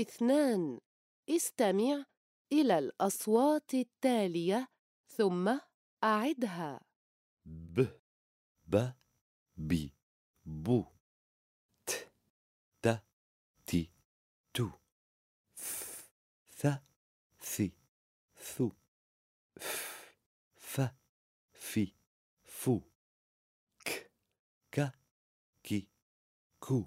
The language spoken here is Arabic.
اثنان استمع إلى الأصوات التالية ثم أعدها. ب ب بي بو ت ت تي تو ف ث ثي ثو ف ف في فو ك ك كي كو